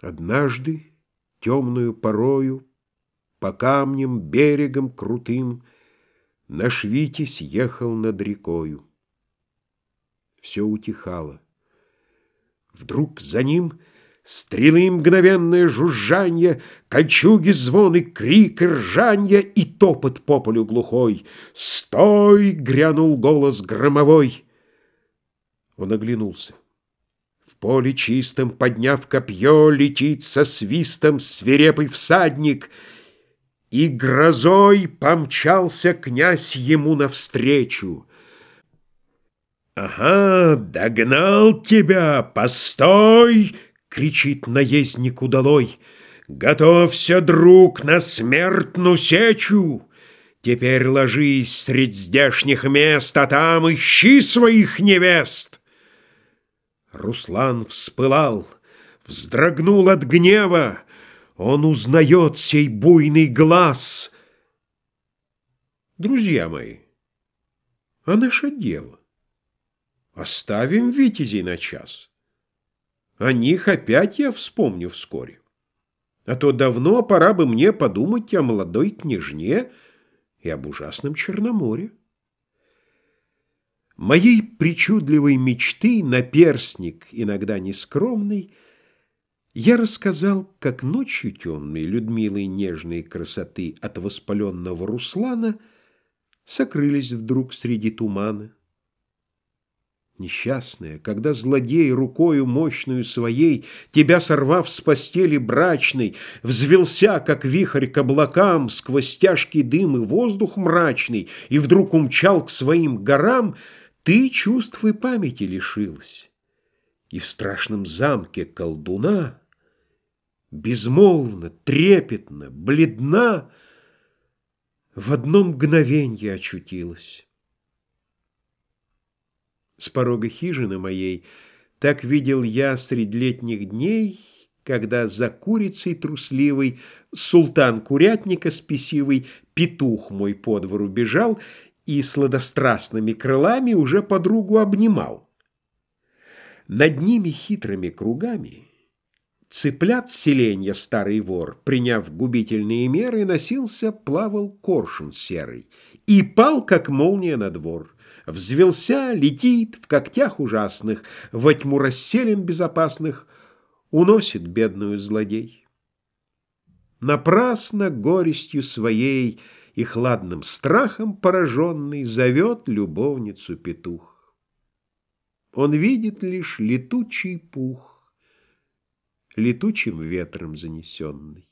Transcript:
Однажды, темную порою, По камням, берегом крутым, Наш Витязь ехал над рекою. Все утихало. Вдруг за ним Стрелы мгновенное жужжанье, Кольчуги звон и крик и ржанье И топот по полю глухой. «Стой!» — грянул голос громовой. Он оглянулся. Поле чистом, подняв копье, Летит со свистом свирепый всадник, И грозой помчался князь ему навстречу. «Ага, догнал тебя! Постой!» — кричит наездник удалой. «Готовься, друг, на смертную сечу! Теперь ложись средь здешних мест, а там ищи своих невест!» Руслан вспылал, вздрогнул от гнева. Он узнает сей буйный глаз. Друзья мои, а наше дело? Оставим витязей на час. О них опять я вспомню вскоре. А то давно пора бы мне подумать о молодой княжне и об ужасном Черноморе. Моей причудливой мечты наперстник, иногда нескромный, Я рассказал, как ночью темной Людмилой нежной красоты От воспаленного Руслана Сокрылись вдруг среди тумана. Несчастная, когда злодей рукою мощную своей, Тебя сорвав с постели брачной, Взвелся, как вихрь к облакам, Сквозь тяжкий дым и воздух мрачный, И вдруг умчал к своим горам — ты чувств и памяти лишилась, И в страшном замке колдуна Безмолвно, трепетно, бледна В одно мгновенье очутилась. С порога хижины моей Так видел я средь летних дней, Когда за курицей трусливой Султан курятника спесивый, Петух мой по двору бежал и сладострастными крылами уже подругу обнимал. Над ними хитрыми кругами цыплят селенья старый вор, приняв губительные меры, носился, плавал коршун серый и пал, как молния на двор. Взвелся, летит, в когтях ужасных, во тьму расселен безопасных, уносит бедную злодей. Напрасно горестью своей — и хладным страхом пораженный зовет любовницу петух. Он видит лишь летучий пух, летучим ветром занесенный.